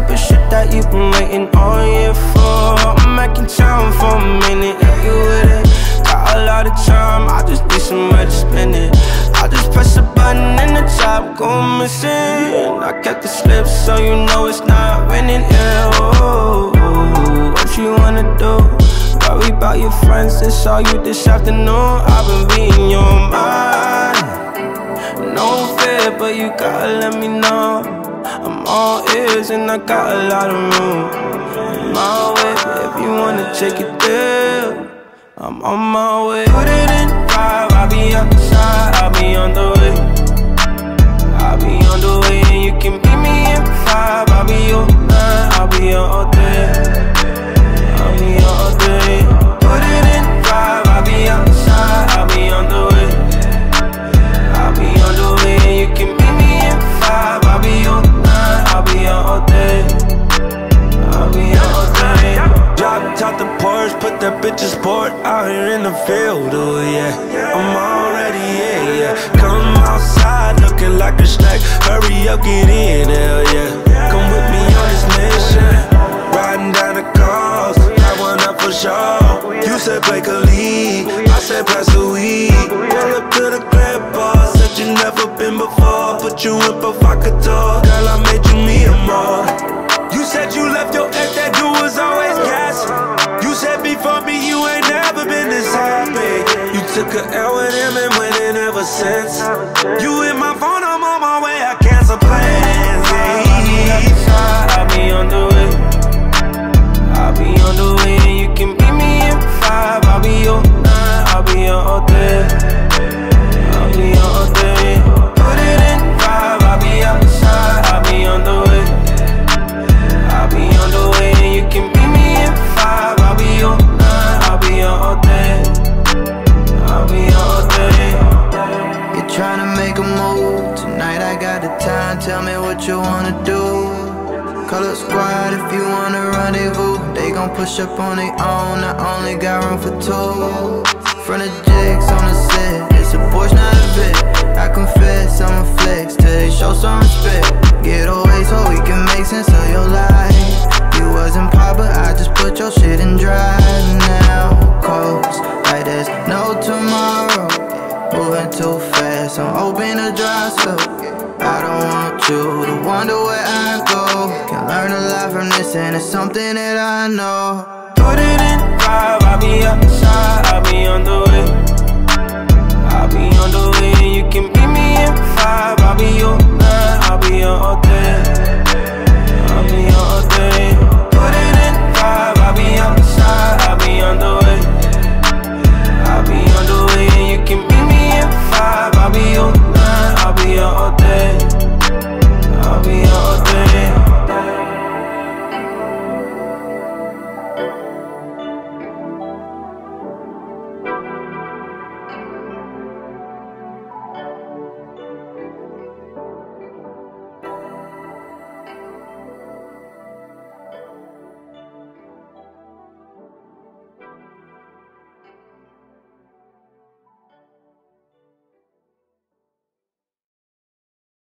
type of shit that you've been waiting all year for. I'm back in town for a minute, if you with it? Got a lot of time, I just need somewhere to spend it. I just press a button and the top go missing. I kept the slip so you know it's not winning, yeah, oh, What you wanna do? Worry about your friends, they saw you this afternoon. I've been reading your mind. No fear, but you gotta let me know Ears and I got a lot of room. My way, if you wanna check it there, I'm on my way. Put it in five, I'll be outside, I'll be on the Bitch's sport out here in the field, oh yeah. I'm already yeah, yeah. Come outside looking like a snack. Hurry up, get in, hell yeah. Come with me on this mission. Riding down the coast, that one up for sure. You said break a I said pass the weed. Pull up to the boss. Said you never been before. Put you in provocateur. Girl, I made with him and went in ever since. You hit my phone, I'm on my way, I cancel plans. Tonight I got the time. Tell me what you wanna do. Call up squad if you wanna rendezvous. They gon' push up on their own. I only got room for two. Front of jigs on the set. It's a Porsche, not a Vic. I confess, I'm a flex till they show some respect. Get away so we can make sense of your life. You wasn't pop, but I just put your shit in drive learn a lot from this, and it's something that I know. Put it in five, I'll be outside, I'll be on the way.